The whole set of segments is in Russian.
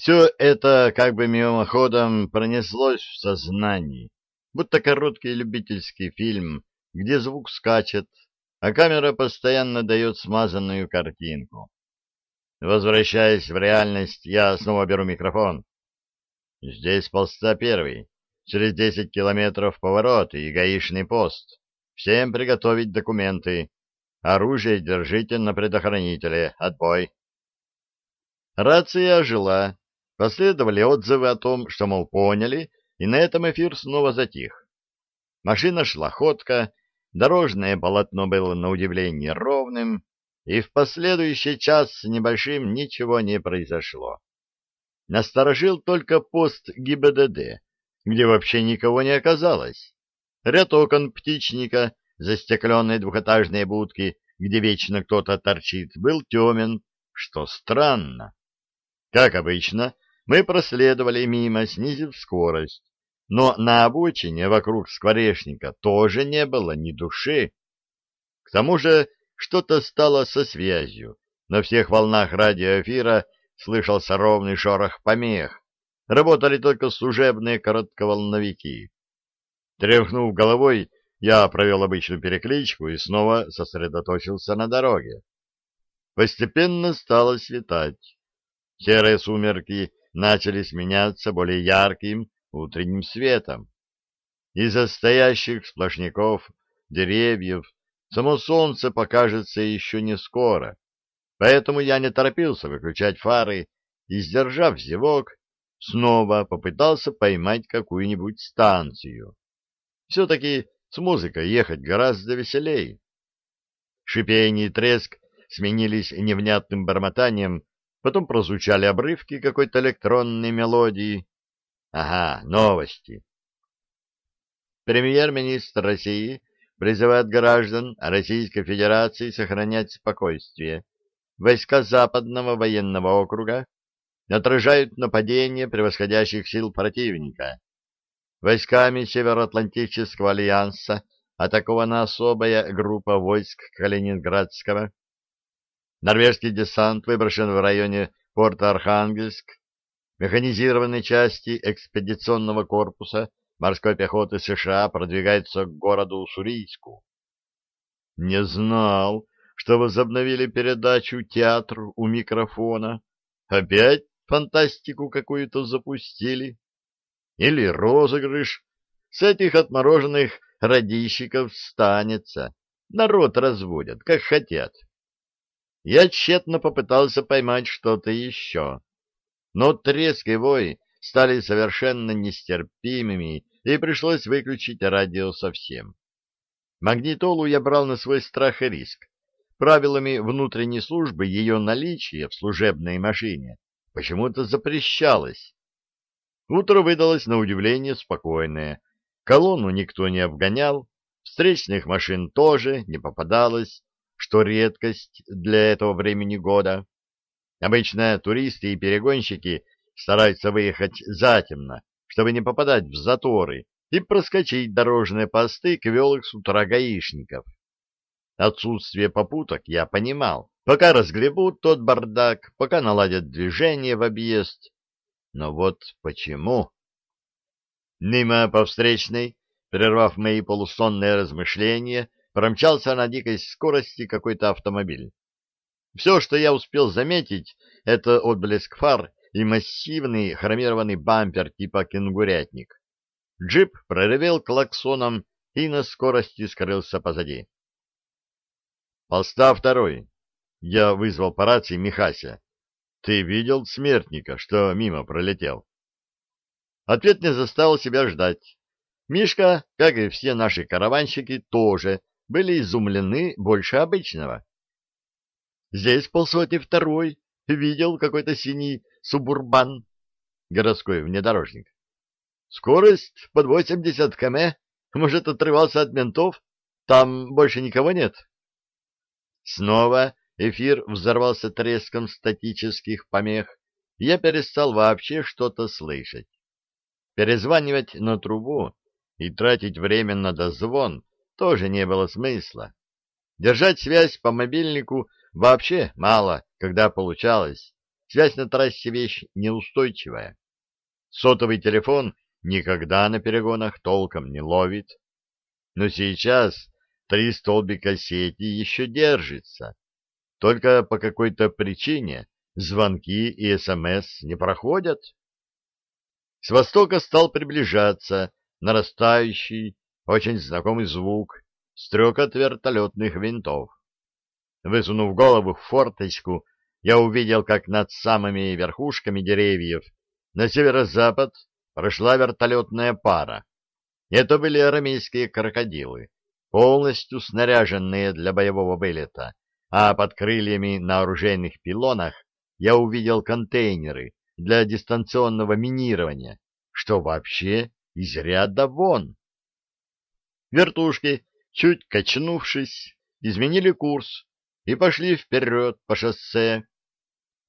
Все это как бы мимоходом пронеслось в сознании, будто короткий любительский фильм, где звук скачет, а камера постоянно дает смазанную картинку. Возвращаясь в реальность, я снова беру микрофон. Здесь полста первый. Через десять километров поворот и гаишный пост. Всем приготовить документы. Оружие держите на предохранителе. Отбой. Рация ожила. Последовали отзывы о том, что, мол, поняли, и на этом эфир снова затих. Машина шла ходка, дорожное полотно было на удивление ровным, и в последующий час с небольшим ничего не произошло. Насторожил только пост ГИБДД, где вообще никого не оказалось. Ряд окон птичника, застекленные двухэтажные будки, где вечно кто-то торчит, был темен, что странно. Как обычно, мы проследовали мимо, снизив скорость, но на обочине вокруг скворечника тоже не было ни души. К тому же что-то стало со связью. На всех волнах радиоэфира слышался ровный шорох помех. Работали только служебные коротковолновики. Тряхнув головой, я провел обычную перекличку и снова сосредоточился на дороге. Постепенно стало светать. Серые сумерки начали сменяться более ярким утренним светом. Из-за стоящих сплошняков деревьев само солнце покажется еще не скоро, поэтому я не торопился выключать фары и, сдержав зевок, снова попытался поймать какую-нибудь станцию. Все-таки с музыкой ехать гораздо веселей. Шипение и треск сменились невнятным бормотанием, потом прозвучали обрывки какой-то электронной мелодии. Ага, новости. Премьер-министр России призывает граждан Российской Федерации сохранять спокойствие. Войска Западного военного округа отражают нападение превосходящих сил противника. Войсками Североатлантического альянса атакована особая группа войск Калининградского. Норвежский десант выброшен в районе порта Архангельск. Механизированные части экспедиционного корпуса морской пехоты США продвигаются к городу Уссурийску. Не знал, что возобновили передачу «Театр у микрофона». Опять фантастику какую-то запустили. Или розыгрыш. С этих отмороженных радищиков станется. Народ разводят, как хотят. Я тщетно попытался поймать что-то еще. Но треск и вой стали совершенно нестерпимыми, и пришлось выключить радио совсем. Магнитолу я брал на свой страх и риск. Правилами внутренней службы ее наличие в служебной машине почему-то запрещалось. Утро выдалось на удивление спокойное. Колонну никто не обгонял, встречных машин тоже не попадалось, что редкость для этого времени года. Обычно туристы и перегонщики стараются выехать затемно, чтобы не попадать в заторы и проскочить дорожные посты квелых с утра гаишников. Отсутствие попуток я понимал. Пока разгребут тот бардак, пока наладят движение в объезд, но вот почему? Мимо по встречной, прервав мои полусонные размышления, промчался на дикой скорости какой-то автомобиль. Все, что я успел заметить, это отблеск фар и массивный хромированный бампер типа кенгурятник. Джип проревел клаксоном и на скорости скрылся позади. «Полста второй!» Я вызвал по рации Михася. Ты видел смертника, что мимо пролетел? Ответ не заставил себя ждать. Мишка, как и все наши караванщики, тоже были изумлены больше обычного. Здесь полсотни второй видел какой-то синий субурбан, городской внедорожник. Скорость под 80 км, может, отрывался от ментов, там больше никого нет. Снова Эфир взорвался треском статических помех, я перестал вообще что-то слышать. Перезванивать на трубу и тратить время на дозвон тоже не было смысла. Держать связь по мобильнику вообще мало, когда получалось. связь на трассе вещь неустойчивая. Сотовый телефон никогда на перегонах толком не ловит. Но сейчас три столбика сети еще держится. Только по какой-то причине звонки и СМС не проходят. С востока стал приближаться нарастающий, очень знакомый звук, стрекот вертолетных винтов. Высунув голову в форточку, я увидел, как над самыми верхушками деревьев на северо-запад прошла вертолетная пара. Это были арамейские крокодилы, полностью снаряженные для боевого вылета, а под крыльями на оружейных пилонах я увидел контейнеры для дистанционного минирования, что вообще из ряда вон. Вертушки, чуть качнувшись, изменили курс и пошли вперед по шоссе.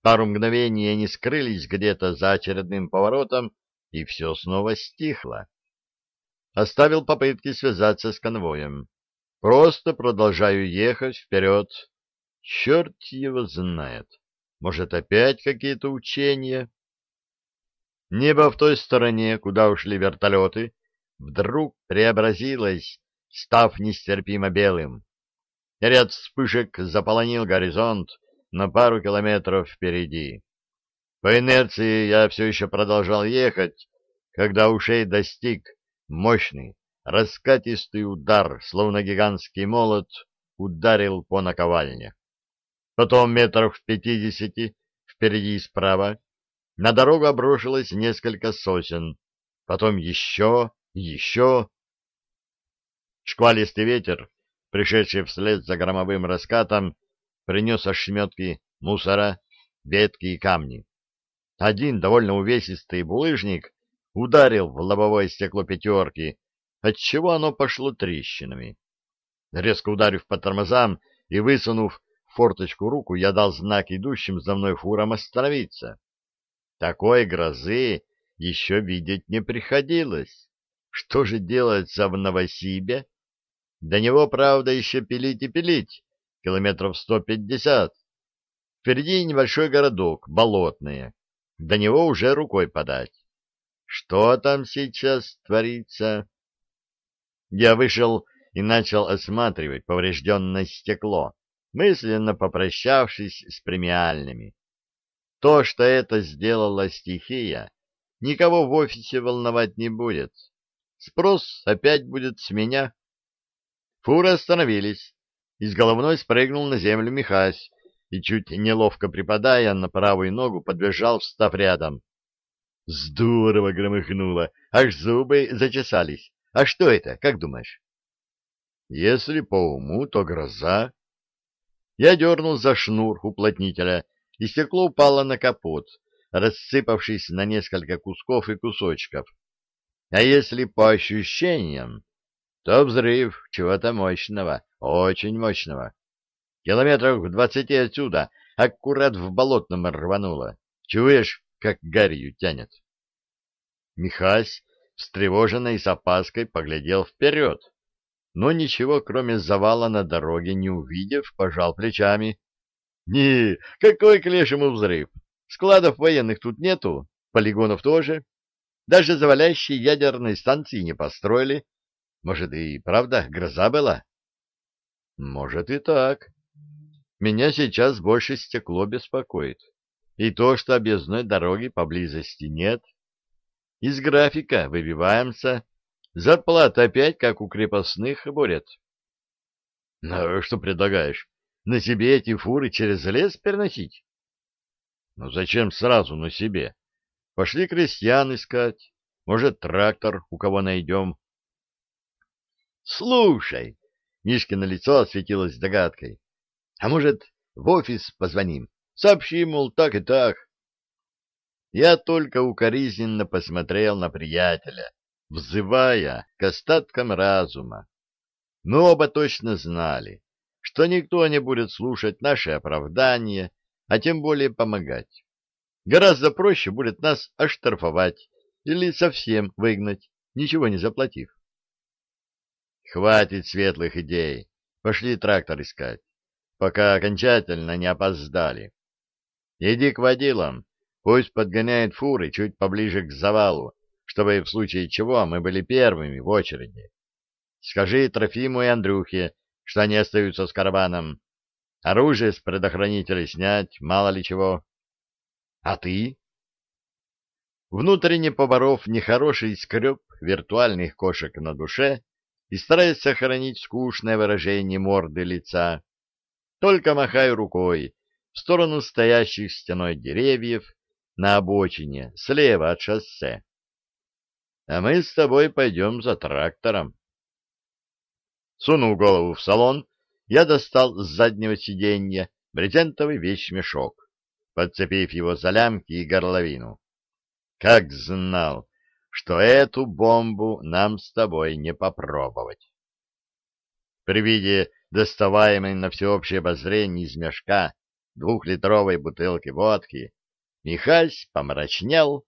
Пару мгновений они скрылись где-то за очередным поворотом, и все снова стихло. Оставил попытки связаться с конвоем. Просто продолжаю ехать вперед. Черт его знает. Может, опять какие-то учения? Небо в той стороне, куда ушли вертолеты, вдруг преобразилось, став нестерпимо белым. Ряд вспышек заполонил горизонт на пару километров впереди. По инерции я все еще продолжал ехать, когда ушей достиг мощный, раскатистый удар, словно гигантский молот, ударил по наковальне. Потом метров в пятидесяти впереди и справа на дорогу обрушилось несколько сосен, потом еще, еще. Шквалистый ветер, пришедший вслед за громовым раскатом, принес ошметки мусора, ветки и камни. Один довольно увесистый булыжник ударил в лобовое стекло пятерки, отчего оно пошло трещинами. Резко ударив по тормозам и высунув форточку руку, я дал знак идущим за мной фурам остановиться. Такой грозы еще видеть не приходилось. Что же делается в Новосибе? До него, правда, еще пилить и пилить, километров сто пятьдесят. Впереди небольшой городок, болотные. До него уже рукой подать. Что там сейчас творится? Я вышел и начал осматривать поврежденное стекло, мысленно попрощавшись с премиальными. То, что это сделала стихия, никого в офисе волновать не будет. Спрос опять будет с меня. Фуры остановились. Из головной спрыгнул на землю Михась и, чуть неловко припадая на правую ногу, подбежал, встав рядом. Здорово громыхнуло, аж зубы зачесались. А что это, как думаешь? Если по уму, то гроза. Я дернул за шнур уплотнителя и стекло упало на капот, рассыпавшись на несколько кусков и кусочков. А если по ощущениям, то взрыв чего-то мощного, очень мощного. Километров в двадцати отсюда, аккурат в болотном рвануло. Чуешь, как гарью тянет? Михась, встревоженный с опаской, поглядел вперед, но ничего, кроме завала на дороге, не увидев, пожал плечами. Не, какой к лешему взрыв? Складов военных тут нету, полигонов тоже. Даже завалящие ядерной станции не построили. Может, и правда гроза была? Может и так. Меня сейчас больше стекло беспокоит. И то, что объездной дороги поблизости нет. Из графика выбиваемся. Зарплата опять, как у крепостных, борет. Ну, что предлагаешь? На себе эти фуры через лес переносить? Ну зачем сразу на себе? Пошли крестьян искать. Может, трактор у кого найдем. Слушай, Мишкино лицо осветилось догадкой. А может, в офис позвоним? Сообщим, мол, так и так. Я только укоризненно посмотрел на приятеля, взывая к остаткам разума. Мы оба точно знали, что никто не будет слушать наши оправдания, а тем более помогать. Гораздо проще будет нас оштрафовать или совсем выгнать, ничего не заплатив. Хватит светлых идей, пошли трактор искать, пока окончательно не опоздали. Иди к водилам, пусть подгоняет фуры чуть поближе к завалу, чтобы в случае чего мы были первыми в очереди. Скажи Трофиму и Андрюхе, что они остаются с караваном. Оружие с предохранителя снять, мало ли чего. А ты? Внутренне поборов нехороший скреб виртуальных кошек на душе и стараясь сохранить скучное выражение морды лица, только махаю рукой в сторону стоящих стеной деревьев на обочине, слева от шоссе. А мы с тобой пойдем за трактором. Сунув голову в салон, я достал с заднего сиденья брезентовый вещмешок, подцепив его за лямки и горловину. Как знал, что эту бомбу нам с тобой не попробовать. При виде доставаемой на всеобщее обозрение из мешка двухлитровой бутылки водки Михась помрачнел,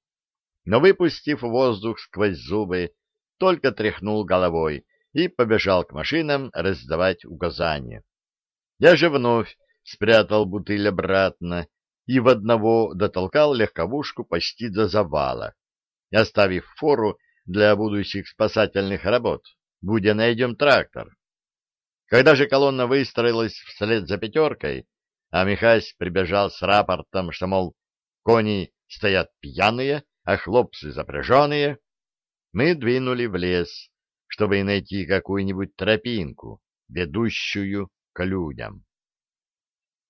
но, выпустив воздух сквозь зубы, только тряхнул головой и побежал к машинам раздавать указания. Я же вновь спрятал бутыль обратно и в одного дотолкал легковушку почти до завала, оставив фору для будущих спасательных работ, будя найдем трактор. Когда же колонна выстроилась вслед за пятеркой, а Михась прибежал с рапортом, что, мол, кони стоят пьяные, а хлопцы запряженные, мы двинули в лес, чтобы найти какую-нибудь тропинку, ведущую к людям.